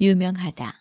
유명하다.